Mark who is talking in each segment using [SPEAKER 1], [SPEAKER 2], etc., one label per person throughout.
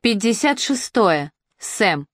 [SPEAKER 1] 56. Сэм.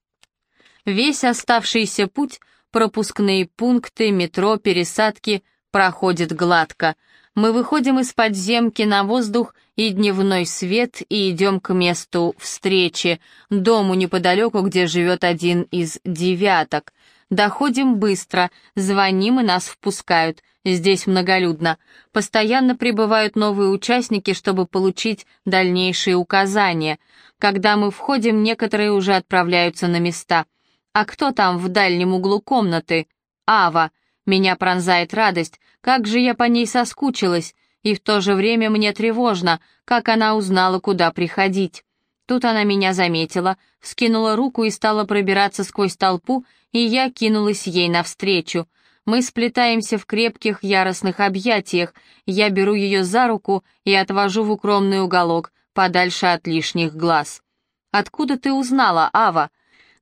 [SPEAKER 1] Весь оставшийся путь, пропускные пункты, метро, пересадки проходит гладко. Мы выходим из подземки на воздух и дневной свет и идем к месту встречи, дому неподалеку, где живет один из девяток. Доходим быстро, звоним и нас впускают. Здесь многолюдно. Постоянно прибывают новые участники, чтобы получить дальнейшие указания. Когда мы входим, некоторые уже отправляются на места. А кто там в дальнем углу комнаты? Ава. Меня пронзает радость. Как же я по ней соскучилась. И в то же время мне тревожно, как она узнала, куда приходить. Тут она меня заметила, вскинула руку и стала пробираться сквозь толпу, и я кинулась ей навстречу. Мы сплетаемся в крепких, яростных объятиях. Я беру ее за руку и отвожу в укромный уголок, подальше от лишних глаз. «Откуда ты узнала, Ава?»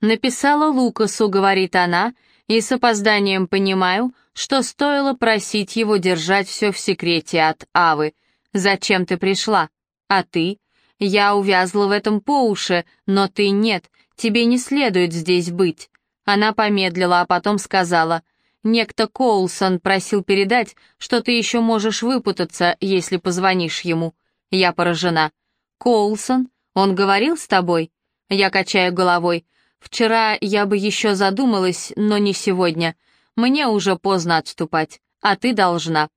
[SPEAKER 1] «Написала Лукасу», — говорит она, и с опозданием понимаю, что стоило просить его держать все в секрете от Авы. «Зачем ты пришла? А ты?» «Я увязла в этом по уши, но ты нет, тебе не следует здесь быть». Она помедлила, а потом сказала, «Некто Коулсон просил передать, что ты еще можешь выпутаться, если позвонишь ему». Я поражена. «Коулсон? Он говорил с тобой?» Я качаю головой. «Вчера я бы еще задумалась, но не сегодня. Мне уже поздно отступать, а ты должна».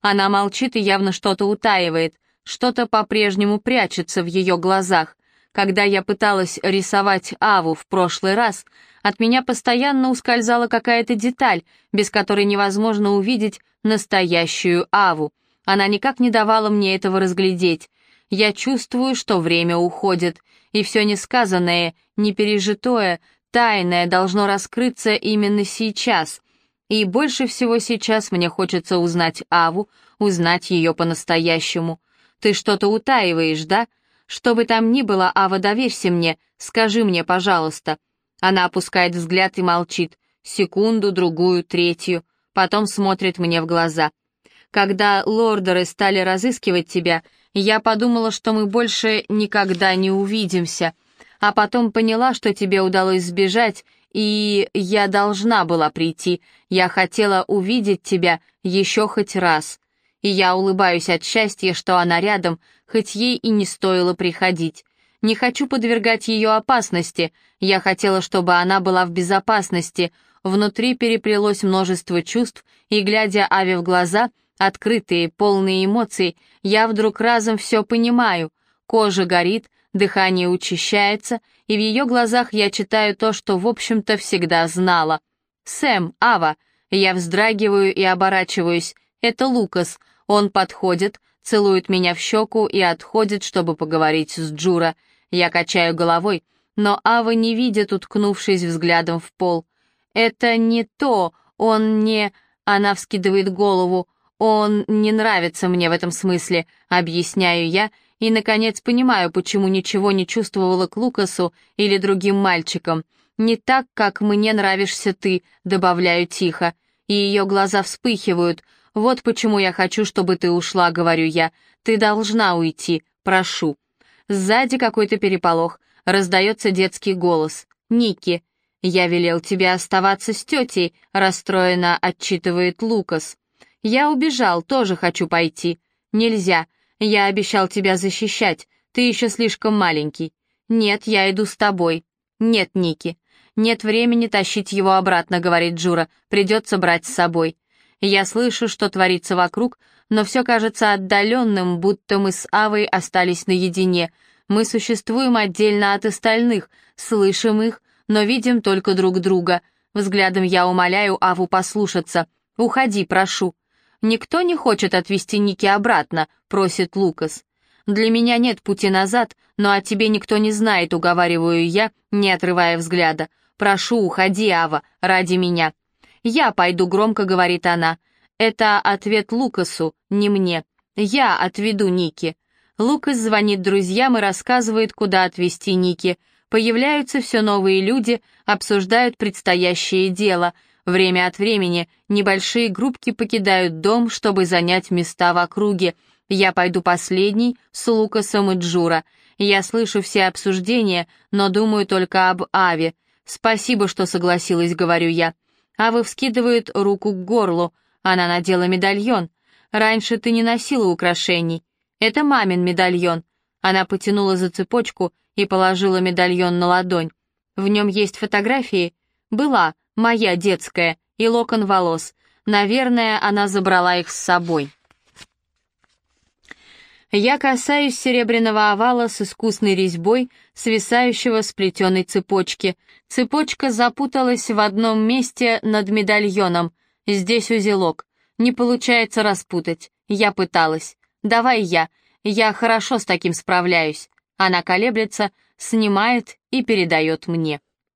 [SPEAKER 1] Она молчит и явно что-то утаивает. Что-то по-прежнему прячется в ее глазах. Когда я пыталась рисовать Аву в прошлый раз, от меня постоянно ускользала какая-то деталь, без которой невозможно увидеть настоящую Аву. Она никак не давала мне этого разглядеть. Я чувствую, что время уходит, и все несказанное, непережитое, тайное должно раскрыться именно сейчас. И больше всего сейчас мне хочется узнать Аву, узнать ее по-настоящему. Ты что-то утаиваешь, да? Что бы там ни было, Ава, доверься мне, скажи мне, пожалуйста». Она опускает взгляд и молчит. Секунду, другую, третью. Потом смотрит мне в глаза. «Когда лордеры стали разыскивать тебя, я подумала, что мы больше никогда не увидимся. А потом поняла, что тебе удалось сбежать, и я должна была прийти. Я хотела увидеть тебя еще хоть раз и я улыбаюсь от счастья, что она рядом, хоть ей и не стоило приходить. Не хочу подвергать ее опасности, я хотела, чтобы она была в безопасности. Внутри переплелось множество чувств, и, глядя Аве в глаза, открытые, полные эмоций, я вдруг разом все понимаю. Кожа горит, дыхание учащается, и в ее глазах я читаю то, что, в общем-то, всегда знала. «Сэм, Ава!» Я вздрагиваю и оборачиваюсь. Это Лукас. Он подходит, целует меня в щеку и отходит, чтобы поговорить с Джура. Я качаю головой, но Ава не видит, уткнувшись взглядом в пол. «Это не то, он не...» Она вскидывает голову. «Он не нравится мне в этом смысле», — объясняю я, и, наконец, понимаю, почему ничего не чувствовала к Лукасу или другим мальчикам. «Не так, как мне нравишься ты», — добавляю тихо, и ее глаза вспыхивают — «Вот почему я хочу, чтобы ты ушла», — говорю я. «Ты должна уйти, прошу». Сзади какой-то переполох. Раздается детский голос. «Ники». «Я велел тебе оставаться с тетей», — расстроенно отчитывает Лукас. «Я убежал, тоже хочу пойти». «Нельзя. Я обещал тебя защищать. Ты еще слишком маленький». «Нет, я иду с тобой». «Нет, Ники». «Нет времени тащить его обратно», — говорит Джура. «Придется брать с собой». Я слышу, что творится вокруг, но все кажется отдаленным, будто мы с Авой остались наедине. Мы существуем отдельно от остальных, слышим их, но видим только друг друга. Взглядом я умоляю Аву послушаться. «Уходи, прошу». «Никто не хочет отвезти Ники обратно», — просит Лукас. «Для меня нет пути назад, но о тебе никто не знает», — уговариваю я, не отрывая взгляда. «Прошу, уходи, Ава, ради меня». «Я пойду», — громко говорит она. «Это ответ Лукасу, не мне. Я отведу Ники». Лукас звонит друзьям и рассказывает, куда отвезти Ники. Появляются все новые люди, обсуждают предстоящее дело. Время от времени небольшие группки покидают дом, чтобы занять места в округе. Я пойду последний с Лукасом и Джура. Я слышу все обсуждения, но думаю только об Аве. Спасибо, что согласилась, говорю я. Ава вскидывает руку к горлу. Она надела медальон. Раньше ты не носила украшений. Это мамин медальон. Она потянула за цепочку и положила медальон на ладонь. В нем есть фотографии. Была, моя детская, и локон волос. Наверное, она забрала их с собой. Я касаюсь серебряного овала с искусной резьбой, свисающего с плетеной цепочки. Цепочка запуталась в одном месте над медальоном. Здесь узелок. Не получается распутать. Я пыталась. Давай я. Я хорошо с таким справляюсь. Она колеблется, снимает и передает мне.